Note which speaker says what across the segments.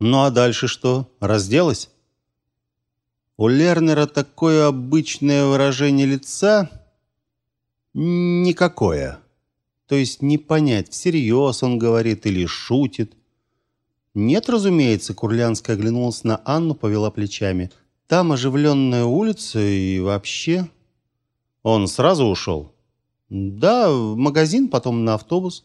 Speaker 1: Ну а дальше что? Разделась? У Лернера такое обычное выражение лица никакое. То есть не понять, всерьез он говорит или шутит. Нет, разумеется, Курлянская оглянулась на Анну, повела плечами. Там оживленная улица и вообще... Он сразу ушел? Да, в магазин, потом на автобус.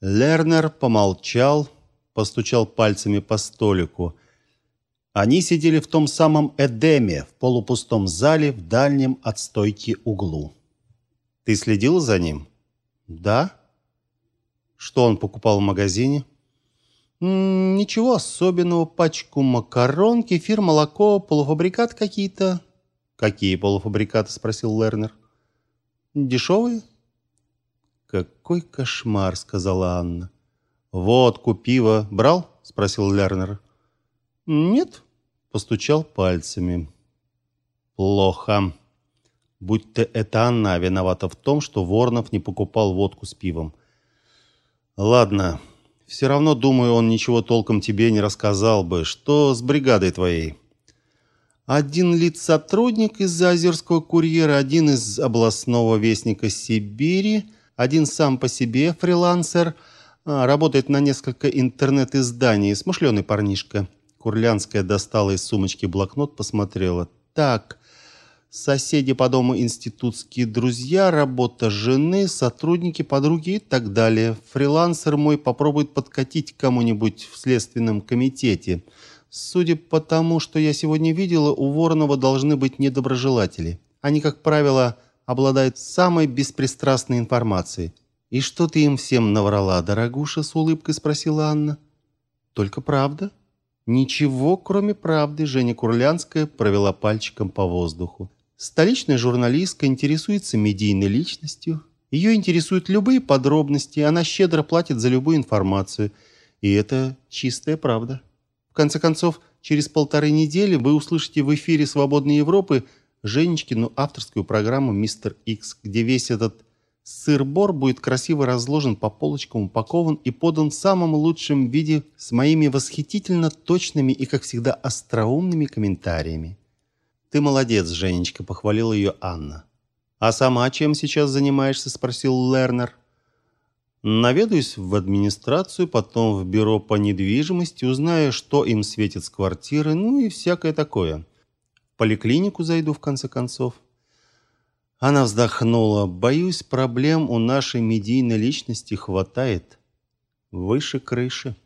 Speaker 1: Лернер помолчал, постучал пальцами по столику. Они сидели в том самом Эдеме, в полупустом зале в дальнем от стойки углу. Ты следил за ним? Да. Что он покупал в магазине? Ничего особенного. Пачку макарон, кефир, молоко, полуфабрикат какие-то. Какие полуфабрикаты? спросил Лернер. Дешевые? Какой кошмар, сказала Анна. Водку, пиво брал? спросил Лернер. Нет, постучал пальцами. Плохо. Будь-то это она виновата в том, что Воронов не покупал водку с пивом. Ладно, все равно, думаю, он ничего толком тебе не рассказал бы. Что с бригадой твоей? Один лиц-сотрудник из Заозерского курьера, один из областного вестника Сибири, один сам по себе фрилансер, работает на несколько интернет-изданий, смышленый парнишка. Курлянская достала из сумочки блокнот, посмотрела. Так, соседи по дому институтские друзья, работа жены, сотрудники, подруги и так далее. Фрилансер мой попробует подкатить кому-нибудь в следственном комитете. Судя по тому, что я сегодня видела, у Воронова должны быть недоброжелатели. Они, как правило, обладают самой беспристрастной информацией. И что ты им всем наврала, дорогуша, с улыбкой спросила Анна. Только правда? Ничего, кроме правды, Женя Курлянская провела пальчиком по воздуху. Столичная журналистка интересуется медийной личностью. Ее интересуют любые подробности, она щедро платит за любую информацию. И это чистая правда. В конце концов, через полторы недели вы услышите в эфире «Свободной Европы» Женечкину авторскую программу «Мистер Икс», где весь этот сыр-бор будет красиво разложен по полочкам, упакован и подан в самом лучшем виде с моими восхитительно точными и, как всегда, остроумными комментариями. Ты молодец, Женечка, похвалила ее Анна. А сама чем сейчас занимаешься, спросил Лернер. Наведаюсь в администрацию, потом в бюро по недвижимости, узнаю, что им светит с квартиры, ну и всякое такое. В поликлинику зайду в конце концов. Она вздохнула. Боюсь, проблем у нашей медийной личности хватает выше крыши.